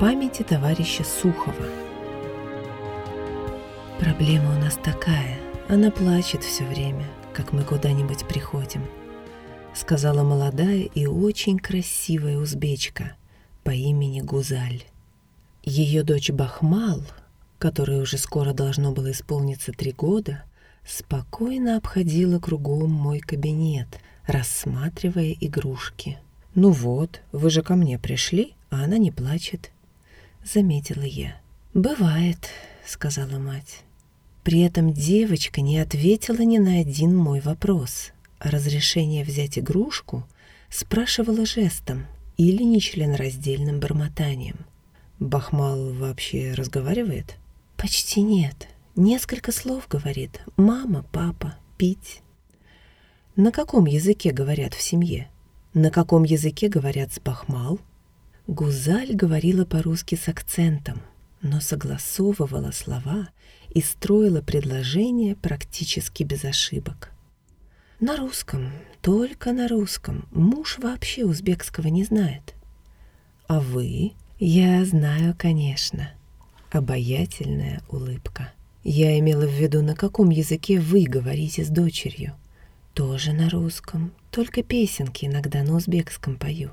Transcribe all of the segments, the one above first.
памяти товарища Сухова. Проблема у нас такая. Она плачет все время, как мы куда-нибудь приходим. Сказала молодая и очень красивая узбечка по имени Гузаль. Ее дочь Бахмал, которой уже скоро должно было исполниться три года, спокойно обходила кругом мой кабинет, рассматривая игрушки. «Ну вот, вы же ко мне пришли, а она не плачет», — заметила я. «Бывает», — сказала мать. При этом девочка не ответила ни на один мой вопрос, а разрешение взять игрушку спрашивала жестом или нечленораздельным бормотанием. «Бахмал вообще разговаривает?» «Почти нет. Несколько слов говорит. Мама, папа, пить». «На каком языке говорят в семье? На каком языке говорят с Бахмал?» Гузаль говорила по-русски с акцентом, но согласовывала слова и строила предложения практически без ошибок. На русском, только на русском. Муж вообще узбекского не знает. А вы? Я знаю, конечно. Обаятельная улыбка. Я имела в виду, на каком языке вы говорите с дочерью. Тоже на русском, только песенки иногда на узбекском пою.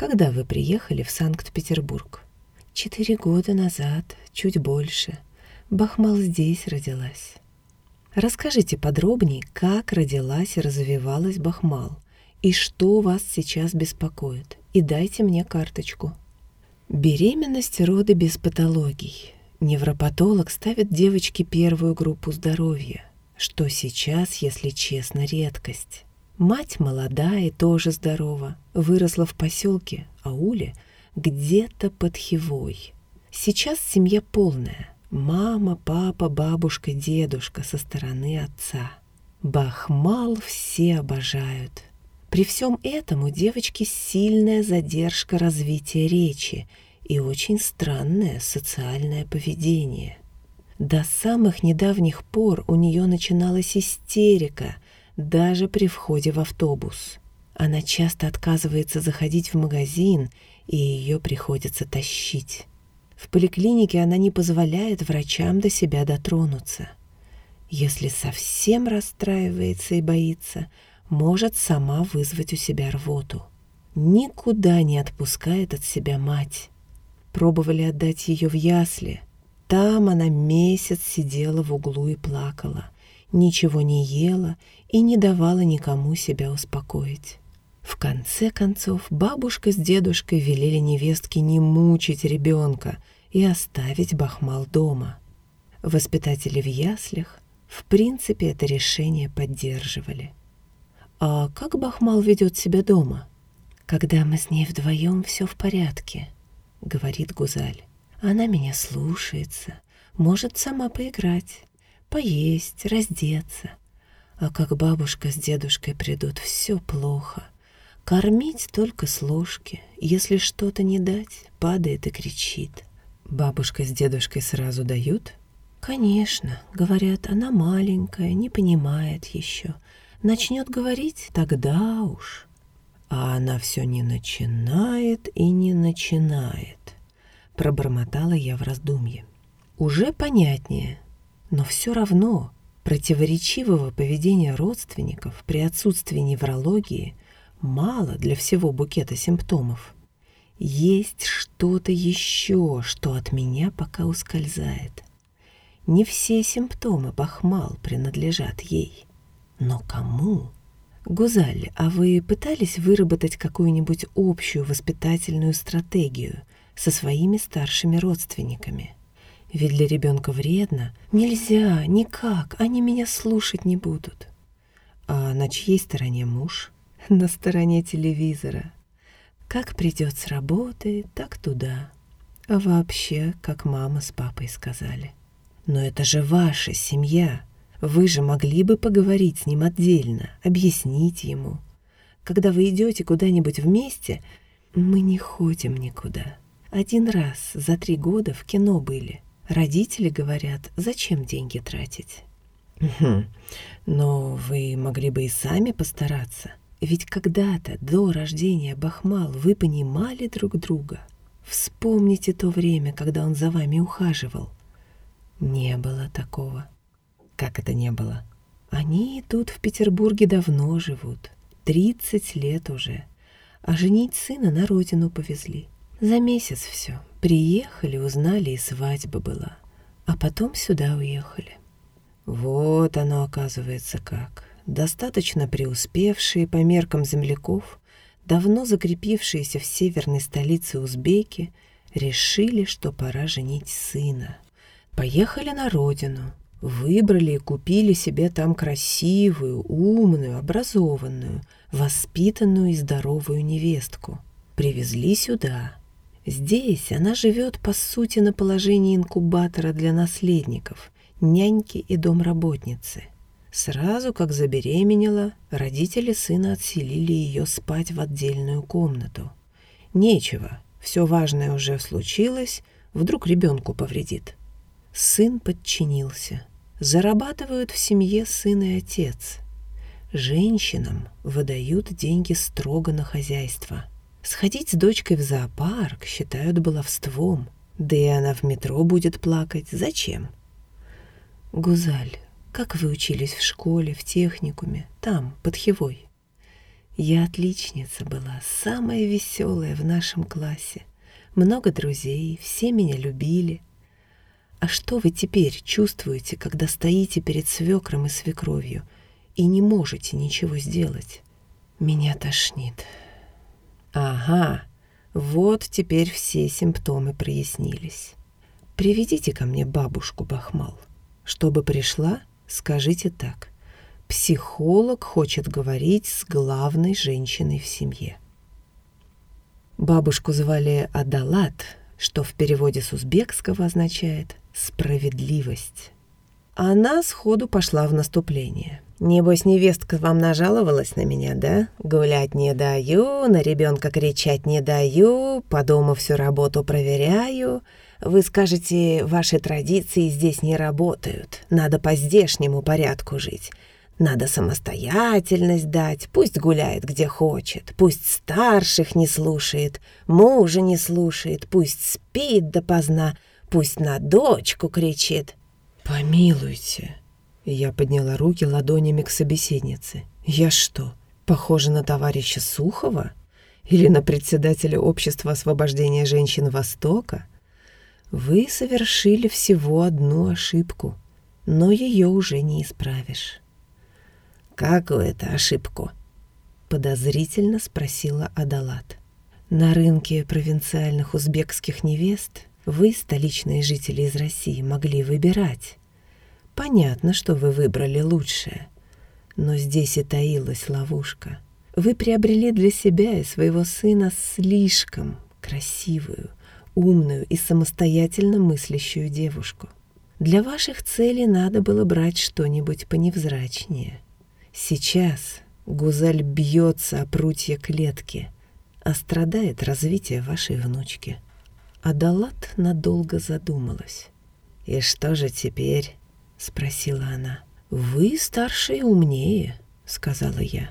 Когда вы приехали в Санкт-Петербург? Четыре года назад, чуть больше. Бахмал здесь родилась. Расскажите подробнее, как родилась и развивалась Бахмал, и что вас сейчас беспокоит, и дайте мне карточку. Беременность роды без патологий. Невропатолог ставит девочке первую группу здоровья, что сейчас, если честно, редкость. Мать молодая тоже здорова, выросла в поселке, ауле, где-то под Хивой. Сейчас семья полная. Мама, папа, бабушка, дедушка со стороны отца. Бахмал все обожают. При всем этом у девочки сильная задержка развития речи и очень странное социальное поведение. До самых недавних пор у нее начиналась истерика – даже при входе в автобус. Она часто отказывается заходить в магазин, и ее приходится тащить. В поликлинике она не позволяет врачам до себя дотронуться. Если совсем расстраивается и боится, может сама вызвать у себя рвоту. Никуда не отпускает от себя мать. Пробовали отдать ее в ясли. Там она месяц сидела в углу и плакала ничего не ела и не давала никому себя успокоить. В конце концов, бабушка с дедушкой велели невестке не мучить ребенка и оставить Бахмал дома. Воспитатели в яслях, в принципе, это решение поддерживали. А как Бахмал ведет себя дома? Когда мы с ней вдвоем, все в порядке, говорит Гузаль. Она меня слушается, может сама поиграть поесть, раздеться. А как бабушка с дедушкой придут, все плохо. Кормить только с ложки. Если что-то не дать, падает и кричит. Бабушка с дедушкой сразу дают? Конечно, говорят, она маленькая, не понимает еще. Начнет говорить, тогда уж. А она все не начинает и не начинает. Пробормотала я в раздумье. Уже понятнее, но все равно противоречивого поведения родственников при отсутствии неврологии мало для всего букета симптомов. Есть что-то еще, что от меня пока ускользает. Не все симптомы Бахмал принадлежат ей. Но кому? Гузаль, а вы пытались выработать какую-нибудь общую воспитательную стратегию со своими старшими родственниками? Ведь для ребенка вредно. Нельзя, никак, они меня слушать не будут. А на чьей стороне муж? На стороне телевизора. Как придет с работы, так туда. А вообще, как мама с папой сказали. Но это же ваша семья. Вы же могли бы поговорить с ним отдельно, объяснить ему. Когда вы идете куда-нибудь вместе, мы не ходим никуда. Один раз за три года в кино были — Родители говорят, зачем деньги тратить? Угу. Но вы могли бы и сами постараться. Ведь когда-то, до рождения Бахмал, вы понимали друг друга. Вспомните то время, когда он за вами ухаживал. Не было такого. Как это не было? Они тут в Петербурге давно живут. Тридцать лет уже. А женить сына на родину повезли. За месяц все. Приехали, узнали, и свадьба была. А потом сюда уехали. Вот оно, оказывается, как. Достаточно преуспевшие по меркам земляков, давно закрепившиеся в северной столице узбеки, решили, что пора женить сына. Поехали на родину, выбрали и купили себе там красивую, умную, образованную, воспитанную и здоровую невестку. Привезли сюда. Здесь она живет, по сути, на положении инкубатора для наследников, няньки и домработницы. Сразу как забеременела, родители сына отселили ее спать в отдельную комнату. Нечего, все важное уже случилось, вдруг ребенку повредит. Сын подчинился. Зарабатывают в семье сын и отец. Женщинам выдают деньги строго на хозяйство. Сходить с дочкой в зоопарк считают баловством. Да и она в метро будет плакать. Зачем? Гузаль, как вы учились в школе, в техникуме, там, под Хивой? Я отличница была, самая веселая в нашем классе. Много друзей, все меня любили. А что вы теперь чувствуете, когда стоите перед свекром и свекровью и не можете ничего сделать? Меня тошнит. Ага, вот теперь все симптомы прояснились. Приведите ко мне бабушку Бахмал. Чтобы пришла, скажите так. Психолог хочет говорить с главной женщиной в семье. Бабушку звали Адалат, что в переводе с узбекского означает «справедливость». Она сходу пошла в наступление. «Небось, невестка вам нажаловалась на меня, да? Гулять не даю, на ребенка кричать не даю, по дому всю работу проверяю. Вы скажете, ваши традиции здесь не работают, надо по здешнему порядку жить». Надо самостоятельность дать, пусть гуляет где хочет, пусть старших не слушает, мужа не слушает, пусть спит допоздна, пусть на дочку кричит. «Помилуйте!» Я подняла руки ладонями к собеседнице. «Я что, похожа на товарища Сухова? Или на председателя Общества освобождения женщин Востока? Вы совершили всего одну ошибку, но ее уже не исправишь». «Какую это ошибку?» — подозрительно спросила Адалат. «На рынке провинциальных узбекских невест вы, столичные жители из России, могли выбирать. Понятно, что вы выбрали лучшее, но здесь и таилась ловушка. Вы приобрели для себя и своего сына слишком красивую, умную и самостоятельно мыслящую девушку. Для ваших целей надо было брать что-нибудь поневзрачнее». Сейчас Гузаль бьется о прутья клетки, а страдает развитие вашей внучки. Адалат надолго задумалась. «И что же теперь?» — спросила она. «Вы старше и умнее», — сказала я.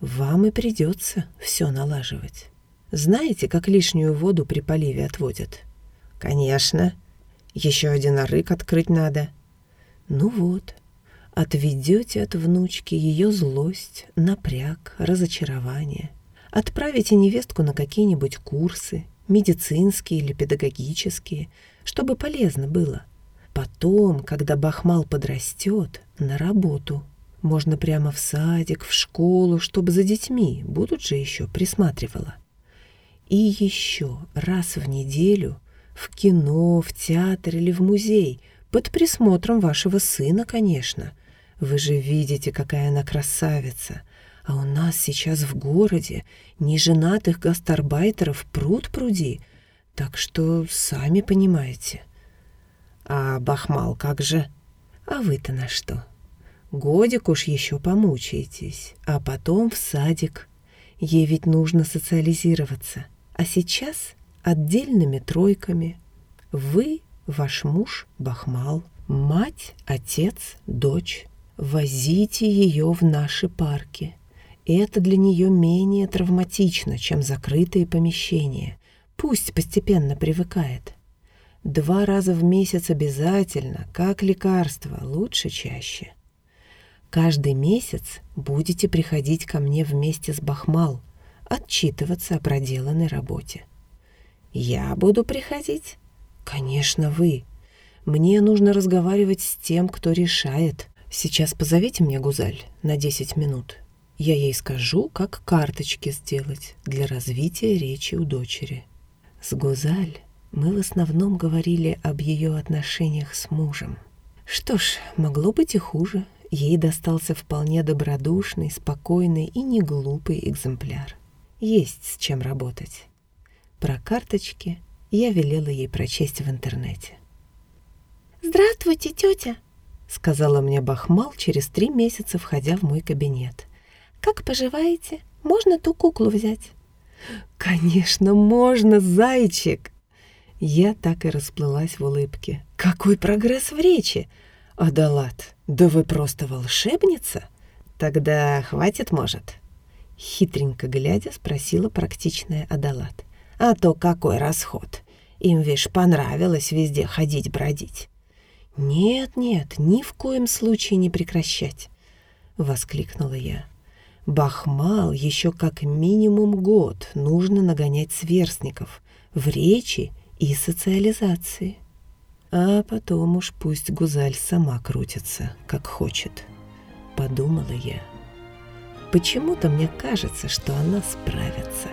«Вам и придется все налаживать. Знаете, как лишнюю воду при поливе отводят?» «Конечно. Еще один арык открыть надо». «Ну вот, Отведете от внучки ее злость, напряг, разочарование. Отправите невестку на какие-нибудь курсы, медицинские или педагогические, чтобы полезно было. Потом, когда Бахмал подрастет, на работу. Можно прямо в садик, в школу, чтобы за детьми, будут же еще, присматривала. И еще раз в неделю в кино, в театр или в музей, под присмотром вашего сына, конечно, вы же видите, какая она красавица. А у нас сейчас в городе неженатых гастарбайтеров пруд пруди, так что сами понимаете. А Бахмал как же? А вы-то на что? Годик уж еще помучаетесь, а потом в садик. Ей ведь нужно социализироваться. А сейчас отдельными тройками. Вы, ваш муж, Бахмал, мать, отец, дочь. Возите ее в наши парки. Это для нее менее травматично, чем закрытые помещения. Пусть постепенно привыкает. Два раза в месяц обязательно, как лекарство, лучше чаще. Каждый месяц будете приходить ко мне вместе с Бахмал, отчитываться о проделанной работе. Я буду приходить? Конечно, вы. Мне нужно разговаривать с тем, кто решает. Сейчас позовите мне Гузаль на 10 минут. Я ей скажу, как карточки сделать для развития речи у дочери. С Гузаль мы в основном говорили об ее отношениях с мужем. Что ж, могло быть и хуже. Ей достался вполне добродушный, спокойный и не глупый экземпляр. Есть с чем работать. Про карточки я велела ей прочесть в интернете. «Здравствуйте, тетя!» — сказала мне Бахмал через три месяца, входя в мой кабинет. «Как поживаете? Можно ту куклу взять?» «Конечно, можно, зайчик!» Я так и расплылась в улыбке. «Какой прогресс в речи! Адалат, да вы просто волшебница! Тогда хватит, может?» Хитренько глядя, спросила практичная Адалат. «А то какой расход! Им, вишь, понравилось везде ходить-бродить!» «Нет-нет, ни в коем случае не прекращать!» — воскликнула я. «Бахмал еще как минимум год нужно нагонять сверстников в речи и социализации. А потом уж пусть Гузаль сама крутится, как хочет. Подумала я. Почему-то мне кажется, что она справится.